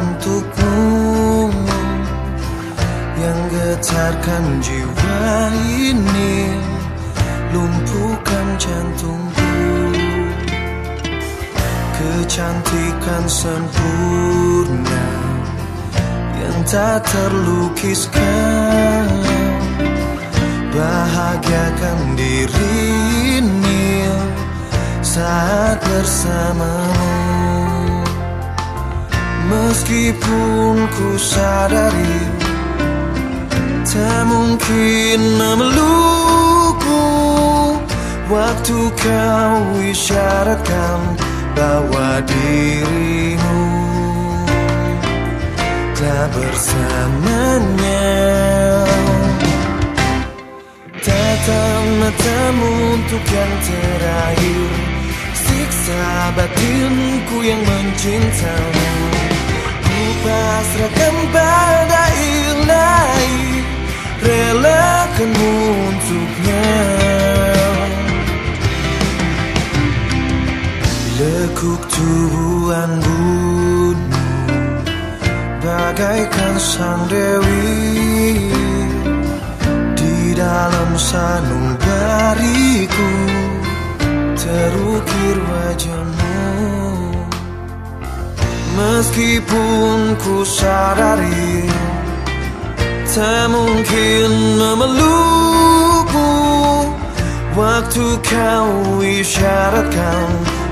untukmu Yang getarkan jiwa ini Lumpuhkan jantungku. Kecantikan sempurna Yang tak terlukiskan. Bahagiakan diri ini Saat bersamamu Meskipun ku sadari Tak mungkin memelukmu Waktu kau isyaratkan Bahwa dirimu Telah bersamanya. Tatap matamu untuk yang terakhir. Siksa batinku yang mencintamu pasrahkan pada ilahi Relakanmu untuknya. Lekuk tubuhan bunyi. Bagaikan sang dewi. Di dalam sanubariku Terukir wajahmu Meskipun ku sadari Tak mungkin memelukmu. Waktu kau isyaratkan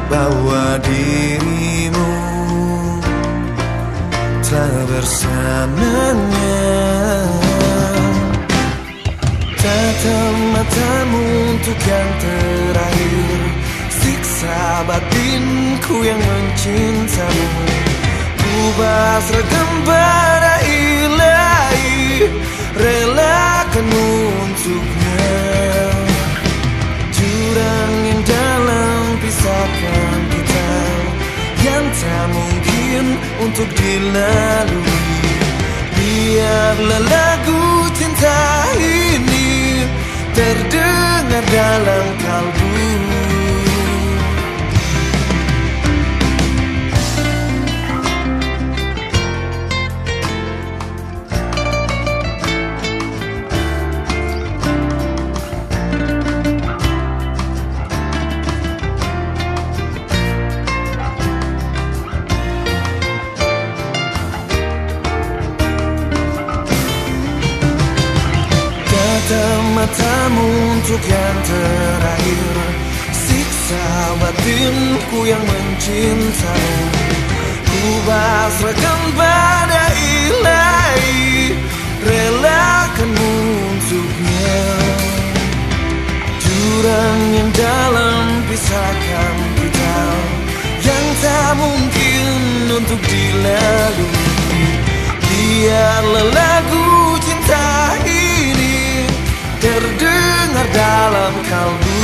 Bahwa dirimu Telah bersamanya. Tatap matamu untuk yang terakhir. Siksa batinku yang mencintamu pasrahkan pada ilahi Relakanmu untuknya. Jurang yang dalam pisahkan kita Yang tak mungkin untuk dilalui. Biarlah lagu cinta ini Terdengar dalam kalbu matamu untuk yang terakhir. Siksa batinku yang mencintai Ku pasrahkan pada ilahi Relakanmu untuknya. Jurang yang dalam pisahkan kita Yang tak mungkin untuk dilalui. Biar lelah terdengar dalam kalbu.